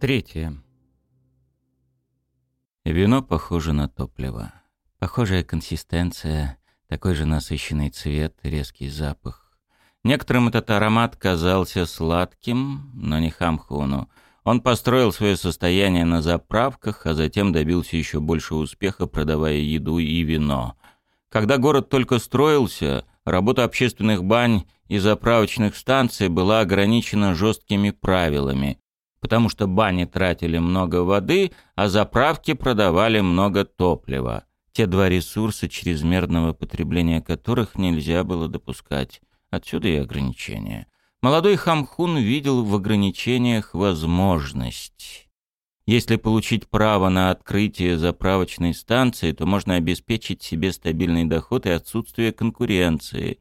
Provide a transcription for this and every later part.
Третье. Вино похоже на топливо. Похожая консистенция, такой же насыщенный цвет, резкий запах. Некоторым этот аромат казался сладким, но не Хамхуну. Он построил свое состояние на заправках, а затем добился еще большего успеха, продавая еду и вино. Когда город только строился, работа общественных бань и заправочных станций была ограничена жесткими правилами, потому что бани тратили много воды, а заправки продавали много топлива. Те два ресурса, чрезмерного потребления которых нельзя было допускать. Отсюда и ограничения. Молодой Хамхун видел в ограничениях возможность. Если получить право на открытие заправочной станции, то можно обеспечить себе стабильный доход и отсутствие конкуренции.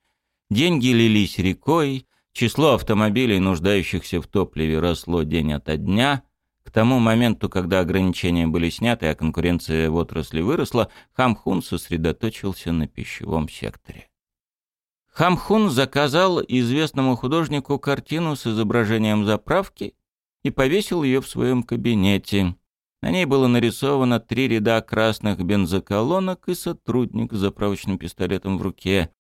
Деньги лились рекой, Число автомобилей, нуждающихся в топливе, росло день ото дня. К тому моменту, когда ограничения были сняты, а конкуренция в отрасли выросла, Хамхун сосредоточился на пищевом секторе. Хамхун заказал известному художнику картину с изображением заправки и повесил ее в своем кабинете. На ней было нарисовано три ряда красных бензоколонок и сотрудник с заправочным пистолетом в руке.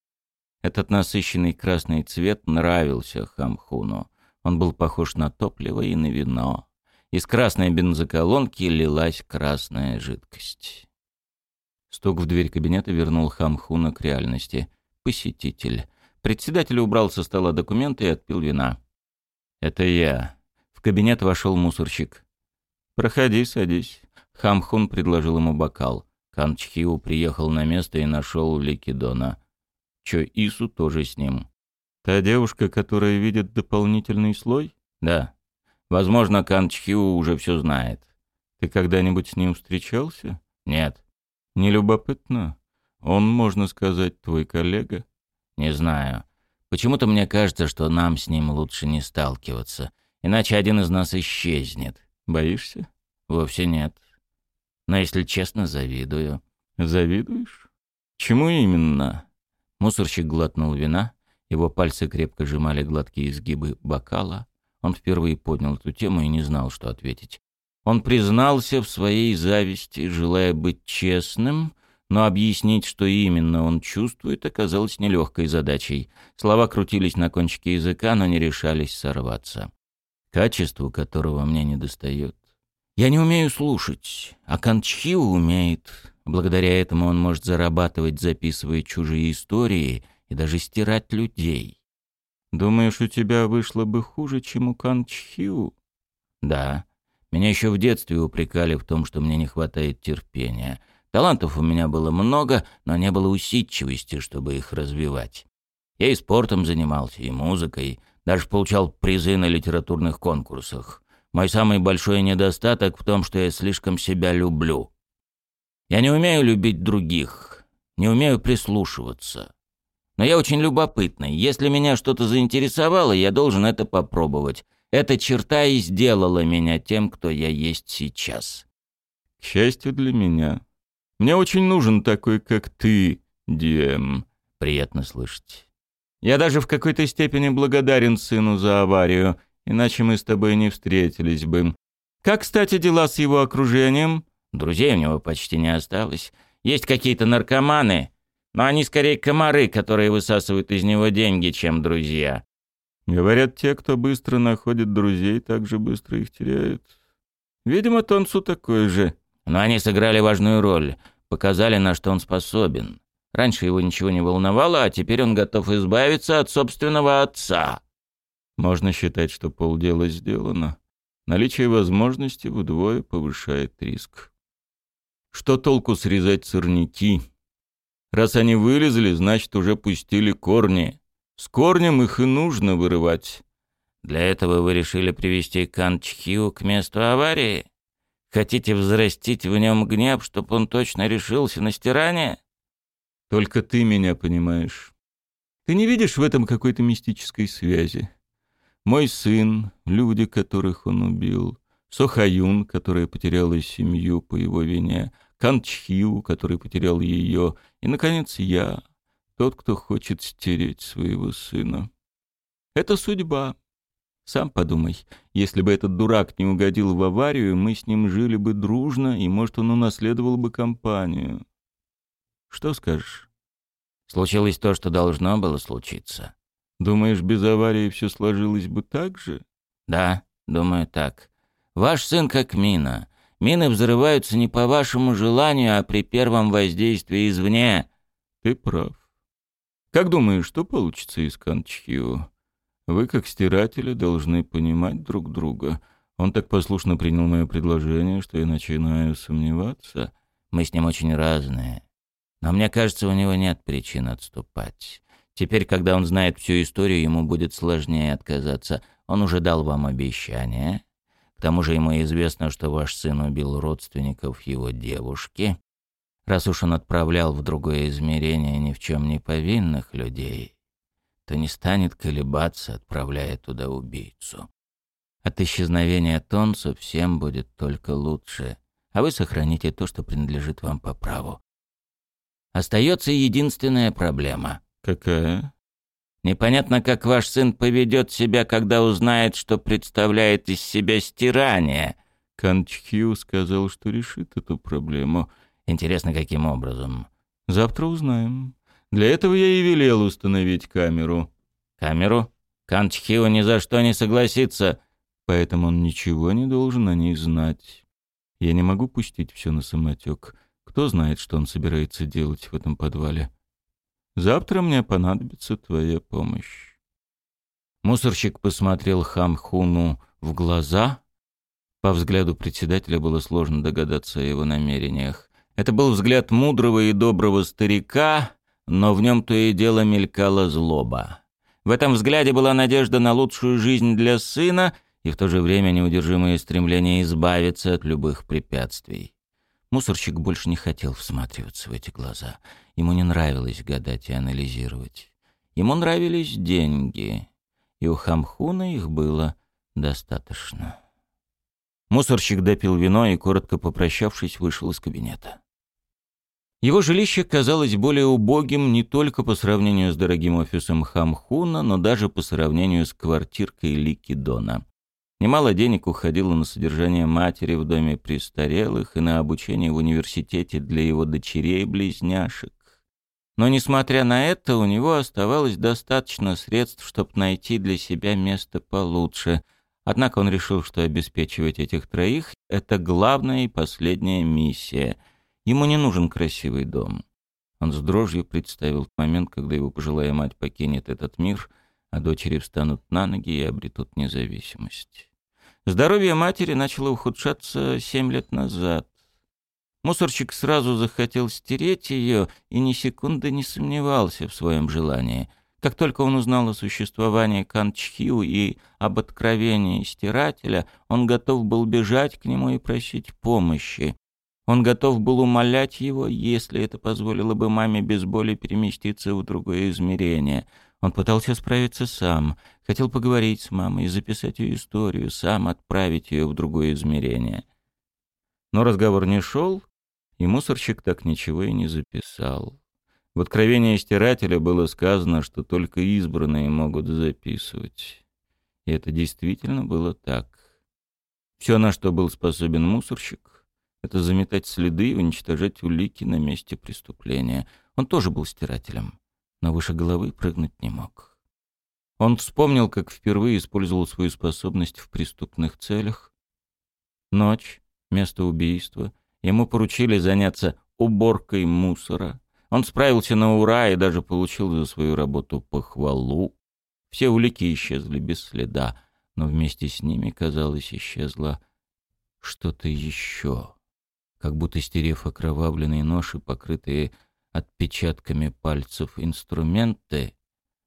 Этот насыщенный красный цвет нравился Хамхуну. Он был похож на топливо и на вино. Из красной бензоколонки лилась красная жидкость. Стук в дверь кабинета вернул Хамхуна к реальности. Посетитель. Председатель убрал со стола документы и отпил вина. «Это я». В кабинет вошел мусорщик. «Проходи, садись». Хамхун предложил ему бокал. Канчхиу приехал на место и нашел Ликидона. Чо Ису тоже с ним. Та девушка, которая видит дополнительный слой? Да. Возможно, Кан Чхиу уже все знает. Ты когда-нибудь с ним встречался? Нет. Не любопытно? Он, можно сказать, твой коллега? Не знаю. Почему-то мне кажется, что нам с ним лучше не сталкиваться. Иначе один из нас исчезнет. Боишься? Вовсе нет. Но, если честно, завидую. Завидуешь? Чему именно? Мусорщик глотнул вина, его пальцы крепко сжимали гладкие изгибы бокала. Он впервые поднял эту тему и не знал, что ответить. Он признался в своей зависти, желая быть честным, но объяснить, что именно он чувствует, оказалось нелегкой задачей. Слова крутились на кончике языка, но не решались сорваться. Качеству которого мне недостает. Я не умею слушать, а Канчхиу умеет. Благодаря этому он может зарабатывать, записывая чужие истории и даже стирать людей. Думаешь, у тебя вышло бы хуже, чем у Кан Чхиу? Да. Меня еще в детстве упрекали в том, что мне не хватает терпения. Талантов у меня было много, но не было усидчивости, чтобы их развивать. Я и спортом занимался, и музыкой, даже получал призы на литературных конкурсах. Мой самый большой недостаток в том, что я слишком себя люблю. Я не умею любить других, не умею прислушиваться. Но я очень любопытный. Если меня что-то заинтересовало, я должен это попробовать. Эта черта и сделала меня тем, кто я есть сейчас. К счастью для меня. Мне очень нужен такой, как ты, Диэм. Приятно слышать. Я даже в какой-то степени благодарен сыну за аварию, иначе мы с тобой не встретились бы. Как, кстати, дела с его окружением? Друзей у него почти не осталось. Есть какие-то наркоманы, но они скорее комары, которые высасывают из него деньги, чем друзья. Говорят, те, кто быстро находит друзей, так же быстро их теряют. Видимо, Тонцу такой же. Но они сыграли важную роль, показали, на что он способен. Раньше его ничего не волновало, а теперь он готов избавиться от собственного отца. Можно считать, что полдела сделано. Наличие возможности вдвое повышает риск. Что толку срезать сорняки? Раз они вылезли, значит, уже пустили корни. С корнем их и нужно вырывать. Для этого вы решили привести Канчхиу к месту аварии? Хотите взрастить в нем гнев, чтобы он точно решился на стирание? Только ты меня понимаешь. Ты не видишь в этом какой-то мистической связи? Мой сын, люди, которых он убил, Сохаюн, которая потеряла семью по его вине, Канчхиу, который потерял ее, и, наконец, я, тот, кто хочет стереть своего сына. Это судьба. Сам подумай, если бы этот дурак не угодил в аварию, мы с ним жили бы дружно, и, может, он унаследовал бы компанию. Что скажешь? Случилось то, что должно было случиться. Думаешь, без аварии все сложилось бы так же? Да, думаю так. Ваш сын как мина. Мины взрываются не по вашему желанию, а при первом воздействии извне. Ты прав. Как думаешь, что получится из Канчхио? Вы, как стиратели, должны понимать друг друга. Он так послушно принял мое предложение, что я начинаю сомневаться. Мы с ним очень разные. Но мне кажется, у него нет причин отступать. Теперь, когда он знает всю историю, ему будет сложнее отказаться. Он уже дал вам обещание. К тому же ему известно, что ваш сын убил родственников его девушки. Раз уж он отправлял в другое измерение ни в чем не повинных людей, то не станет колебаться, отправляя туда убийцу. От исчезновения Тонцу всем будет только лучше, а вы сохраните то, что принадлежит вам по праву. Остается единственная проблема. Какая? Непонятно, как ваш сын поведет себя, когда узнает, что представляет из себя стирание. Канчхью сказал, что решит эту проблему. Интересно, каким образом? Завтра узнаем. Для этого я и велел установить камеру. Камеру? Канчхио ни за что не согласится. Поэтому он ничего не должен о ней знать. Я не могу пустить все на самотек. Кто знает, что он собирается делать в этом подвале. Завтра мне понадобится твоя помощь. Мусорщик посмотрел Хамхуну в глаза. По взгляду председателя было сложно догадаться о его намерениях. Это был взгляд мудрого и доброго старика, но в нем то и дело мелькала злоба. В этом взгляде была надежда на лучшую жизнь для сына и в то же время неудержимое стремление избавиться от любых препятствий. Мусорщик больше не хотел всматриваться в эти глаза. Ему не нравилось гадать и анализировать. Ему нравились деньги, и у Хамхуна их было достаточно. Мусорщик допил вино и, коротко попрощавшись, вышел из кабинета. Его жилище казалось более убогим не только по сравнению с дорогим офисом Хамхуна, но даже по сравнению с квартиркой Лики Дона. Немало денег уходило на содержание матери в доме престарелых и на обучение в университете для его дочерей-близняшек. Но, несмотря на это, у него оставалось достаточно средств, чтобы найти для себя место получше. Однако он решил, что обеспечивать этих троих — это главная и последняя миссия — Ему не нужен красивый дом. Он с дрожью представил момент, когда его пожилая мать покинет этот мир, а дочери встанут на ноги и обретут независимость. Здоровье матери начало ухудшаться семь лет назад. Мусорщик сразу захотел стереть ее и ни секунды не сомневался в своем желании. Как только он узнал о существовании Канчхиу и об откровении стирателя, он готов был бежать к нему и просить помощи. Он готов был умолять его, если это позволило бы маме без боли переместиться в другое измерение. Он пытался справиться сам, хотел поговорить с мамой, записать ее историю, сам отправить ее в другое измерение. Но разговор не шел, и мусорщик так ничего и не записал. В откровении стирателя было сказано, что только избранные могут записывать. И это действительно было так. Все, на что был способен мусорщик, это заметать следы и уничтожать улики на месте преступления. Он тоже был стирателем, но выше головы прыгнуть не мог. Он вспомнил, как впервые использовал свою способность в преступных целях. Ночь, место убийства. Ему поручили заняться уборкой мусора. Он справился на ура и даже получил за свою работу похвалу. Все улики исчезли без следа, но вместе с ними, казалось, исчезло что-то еще как будто стерев окровавленные нож и покрытые отпечатками пальцев инструменты,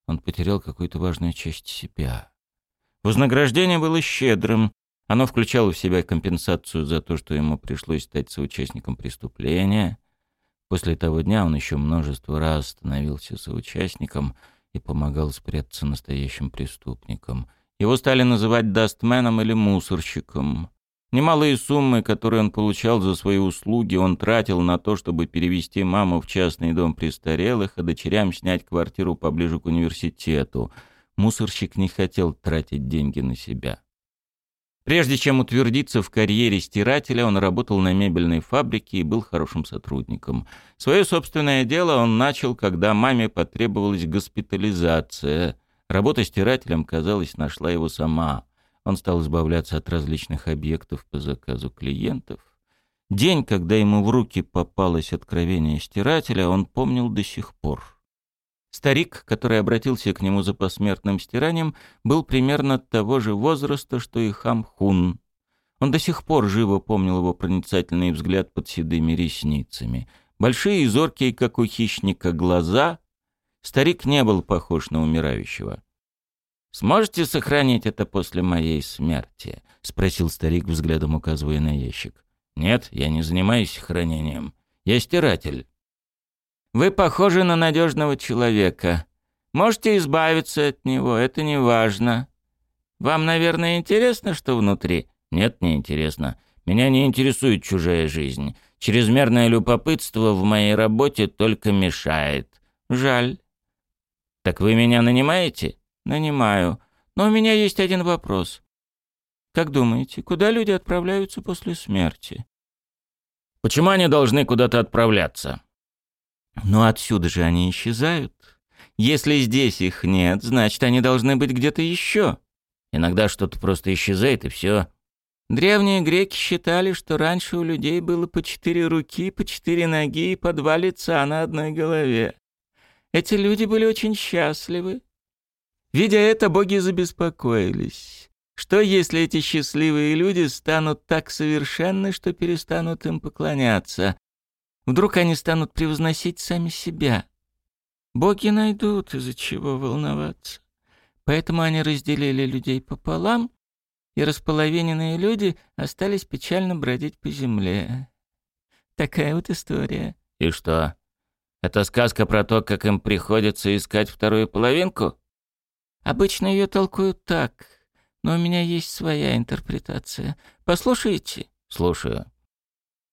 он потерял какую-то важную часть себя. Вознаграждение было щедрым. Оно включало в себя компенсацию за то, что ему пришлось стать соучастником преступления. После того дня он еще множество раз становился соучастником и помогал спрятаться настоящим преступникам. Его стали называть дастменом или мусорщиком. Немалые суммы, которые он получал за свои услуги, он тратил на то, чтобы перевести маму в частный дом престарелых, а дочерям снять квартиру поближе к университету. мусорщик не хотел тратить деньги на себя. Прежде чем утвердиться в карьере стирателя, он работал на мебельной фабрике и был хорошим сотрудником. Свое собственное дело он начал, когда маме потребовалась госпитализация. Работа стирателем, казалось, нашла его сама. Он стал избавляться от различных объектов по заказу клиентов. День, когда ему в руки попалось откровение стирателя, он помнил до сих пор. Старик, который обратился к нему за посмертным стиранием, был примерно того же возраста, что и Хамхун. Он до сих пор живо помнил его проницательный взгляд под седыми ресницами. Большие и зоркие, как у хищника, глаза. Старик не был похож на умирающего. «Сможете сохранить это после моей смерти?» — спросил старик, взглядом указывая на ящик. «Нет, я не занимаюсь хранением. Я стиратель». Вы похожи на надежного человека. Можете избавиться от него, это не важно. Вам, наверное, интересно, что внутри? Нет, не интересно. Меня не интересует чужая жизнь. Чрезмерное любопытство в моей работе только мешает. Жаль. Так вы меня нанимаете? Нанимаю. Но у меня есть один вопрос. Как думаете, куда люди отправляются после смерти? Почему они должны куда-то отправляться? Но отсюда же они исчезают. Если здесь их нет, значит, они должны быть где-то еще. Иногда что-то просто исчезает, и все. Древние греки считали, что раньше у людей было по четыре руки, по четыре ноги и по два лица на одной голове. Эти люди были очень счастливы. Видя это, боги забеспокоились. Что если эти счастливые люди станут так совершенны, что перестанут им поклоняться? Вдруг они станут превозносить сами себя. Боги найдут, из-за чего волноваться. Поэтому они разделили людей пополам, и располовиненные люди остались печально бродить по земле. Такая вот история. И что? Это сказка про то, как им приходится искать вторую половинку? Обычно ее толкуют так, но у меня есть своя интерпретация. Послушайте? Слушаю.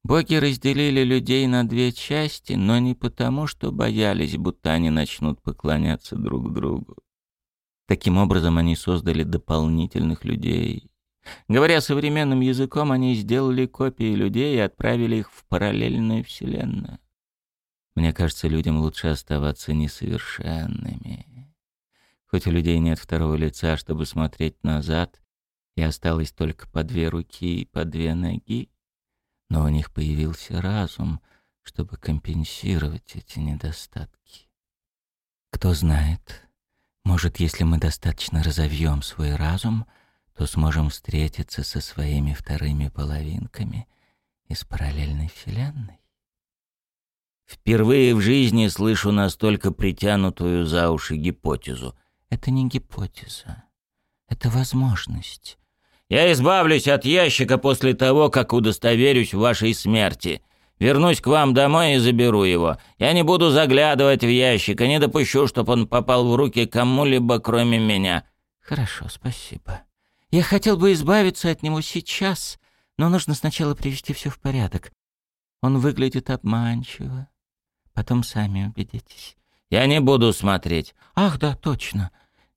Боги разделили людей на две части, но не потому, что боялись, будто они начнут поклоняться друг другу. Таким образом, они создали дополнительных людей. Говоря современным языком, они сделали копии людей и отправили их в параллельную вселенную. Мне кажется, людям лучше оставаться несовершенными. Хоть у людей нет второго лица, чтобы смотреть назад, и осталось только по две руки и по две ноги, но у них появился разум, чтобы компенсировать эти недостатки. Кто знает, может, если мы достаточно разовьем свой разум, то сможем встретиться со своими вторыми половинками из параллельной вселенной. Впервые в жизни слышу настолько притянутую за уши гипотезу. Это не гипотеза. Это возможность. Я избавлюсь от ящика после того, как удостоверюсь в вашей смерти. Вернусь к вам домой и заберу его. Я не буду заглядывать в ящик и не допущу, чтобы он попал в руки кому-либо, кроме меня». «Хорошо, спасибо. Я хотел бы избавиться от него сейчас, но нужно сначала привести все в порядок. Он выглядит обманчиво. Потом сами убедитесь». «Я не буду смотреть». «Ах, да, точно.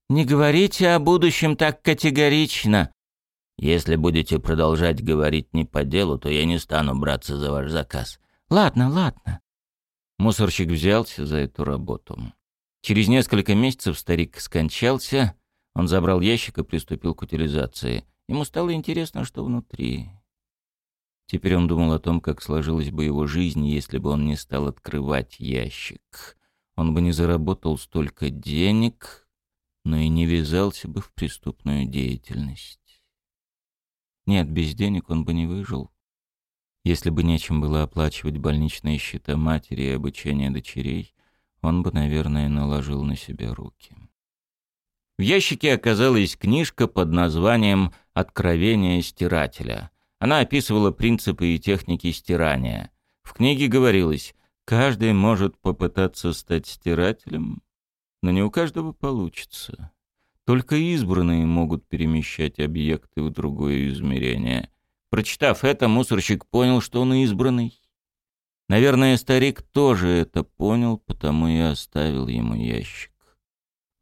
Не говорите о будущем так категорично. Если будете продолжать говорить не по делу, то я не стану браться за ваш заказ. Ладно, ладно. Мусорщик взялся за эту работу. Через несколько месяцев старик скончался, он забрал ящик и приступил к утилизации. Ему стало интересно, что внутри. Теперь он думал о том, как сложилась бы его жизнь, если бы он не стал открывать ящик. Он бы не заработал столько денег, но и не ввязался бы в преступную деятельность. Нет, без денег он бы не выжил. Если бы нечем было оплачивать больничные счета матери и обучение дочерей, он бы, наверное, наложил на себя руки. В ящике оказалась книжка под названием «Откровение стирателя». Она описывала принципы и техники стирания. В книге говорилось, каждый может попытаться стать стирателем, но не у каждого получится. Только избранные могут перемещать объекты в другое измерение. Прочитав это, мусорщик понял, что он избранный. Наверное, старик тоже это понял, потому и оставил ему ящик.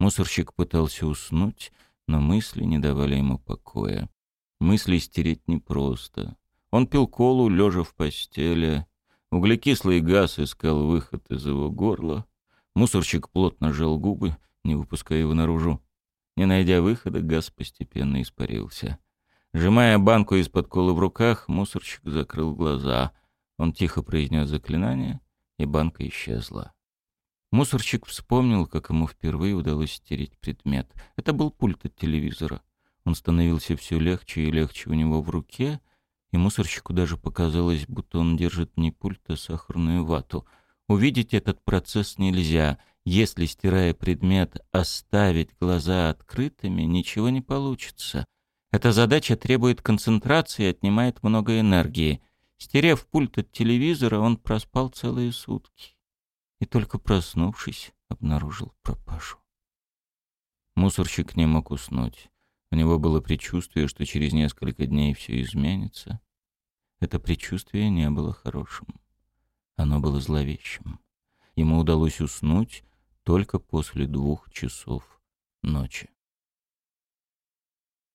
Мусорщик пытался уснуть, но мысли не давали ему покоя. Мысли стереть непросто. Он пил колу, лежа в постели. Углекислый газ искал выход из его горла. Мусорщик плотно сжал губы, не выпуская его наружу. Не найдя выхода, газ постепенно испарился. Сжимая банку из-под колы в руках, мусорщик закрыл глаза. Он тихо произнес заклинание, и банка исчезла. Мусорщик вспомнил, как ему впервые удалось стереть предмет. Это был пульт от телевизора. Он становился все легче и легче у него в руке, и мусорщику даже показалось, будто он держит не пульт, а сахарную вату. Увидеть этот процесс нельзя. Если, стирая предмет, оставить глаза открытыми, ничего не получится. Эта задача требует концентрации и отнимает много энергии. Стерев пульт от телевизора, он проспал целые сутки. И только проснувшись, обнаружил пропажу. Мусорщик не мог уснуть. У него было предчувствие, что через несколько дней все изменится. Это предчувствие не было хорошим. Оно было зловещим. Ему удалось уснуть только после двух часов ночи.